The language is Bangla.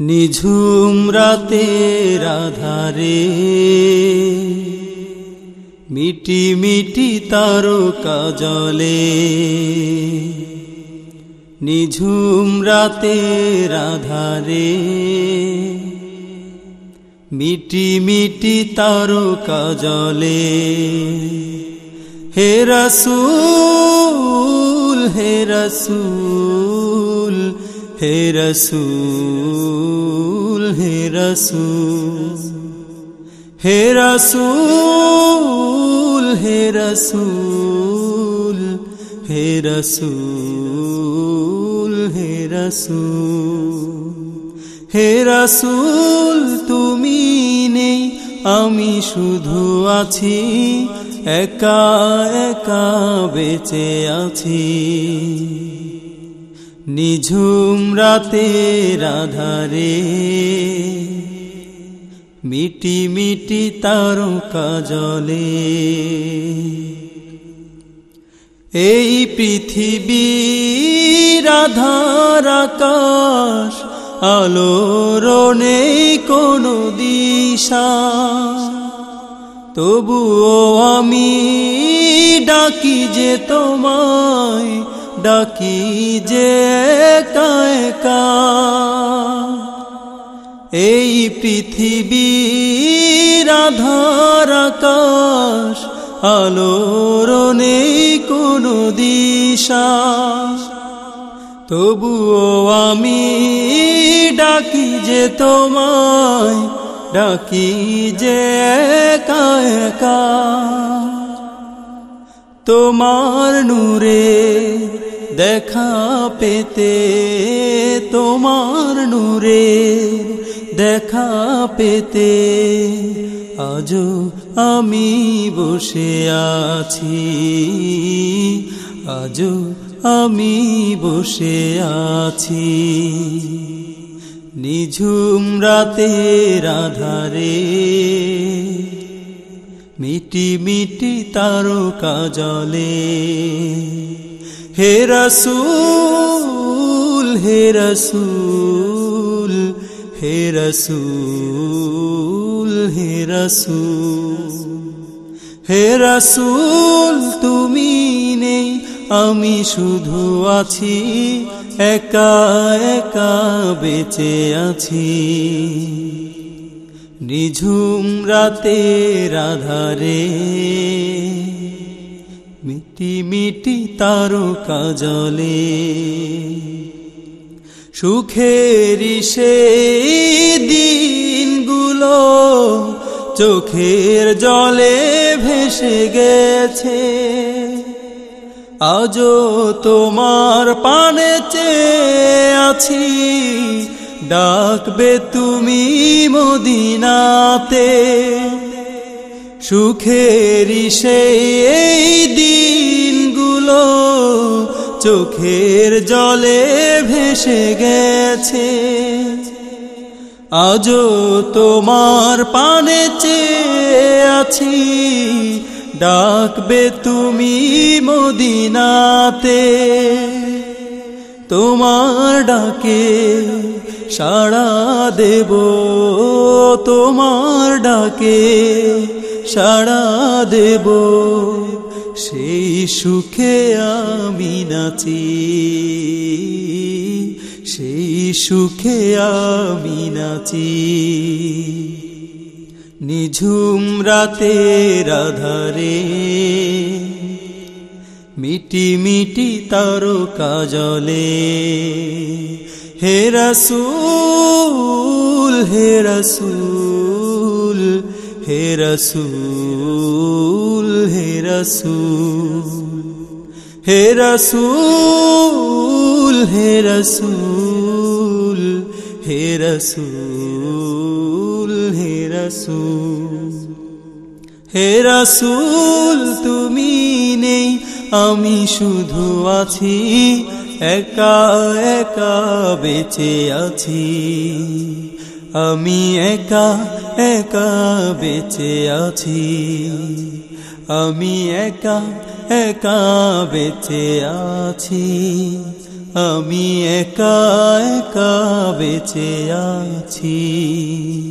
নিঝুম রাতের আধারে। মিটি মিটি তারকা জলে। নিঝুম রাতের আধারে। মিটি মিটি তারকা জলে। হে রসুল হে রসুল। হে রসুল হে রসুল হে রসুল হে রসুল হে রসুল হে রসুল হে রসুল, তুমি নেই, আমি শুধু আছি, একা একা বেঁচে আছি। নিঝুম রাতের আধারে মিটি মিটি তারকা জলে। এই পৃথিবীর আধার আকাশ, আলোর নেই কোনো দিশা। তবুও আমি ডাকি যে তোমায় ডাকি যে একা এই পৃথিবীর আধার আকাশ, আলোর নেই কোনো দিশা। তবুও আমি ডাকি যে তোমায়, ডাকি যে একা একা। তোমার নূরে দেখা পেতে তোমার নূরে, দেখা পেতে আজও আমি বসে আছি, আজও আমি বসে আছি। নিঝুম রাতের আধারে মিটি মিটি তারকা জলে হে রসুল হে রসুল হে রসুল হে রসুল হে রসুল, তুমি নেই, আমি শুধু আছি, একা একা বেঁচে আছি। নিঝুম রাতে আধারে মিটি মিটি তারকা জলে। সুখের সেই দিনগুলো চোখের জলে ভেসে গেছে। আজও তোমার পানে চেয়ে আছি। ডাকবে তুমি মদিনাতে। সুখের সেই দিনগুলো চোখের জলে ভেসে গেছে। আজও তোমার পানে চেয়ে আছি। ডাকবে তুমি মদিনাতে। তোমার ডাকে সাড়া দেব। তোমার ডাকে সাড়া দেব। সেই সুখে আমি নাচি। সেই সুখে আমি নাচি। নিঝুম রাতের আধারে মিটি মিটি তারকা জলে। হে রসুল হে রসুল হে রসুল হে রসুল হে রসুল হে রসুল হে রসুল হে রসুল হে রসুল, তুমি নেই, আমি শুধু আছি, একা একা বেঁচে আছি। আমি একা একা বেঁচে আছি। আমি একা একা বেঁচে আছি। আমি একা একা বেঁচে আছি।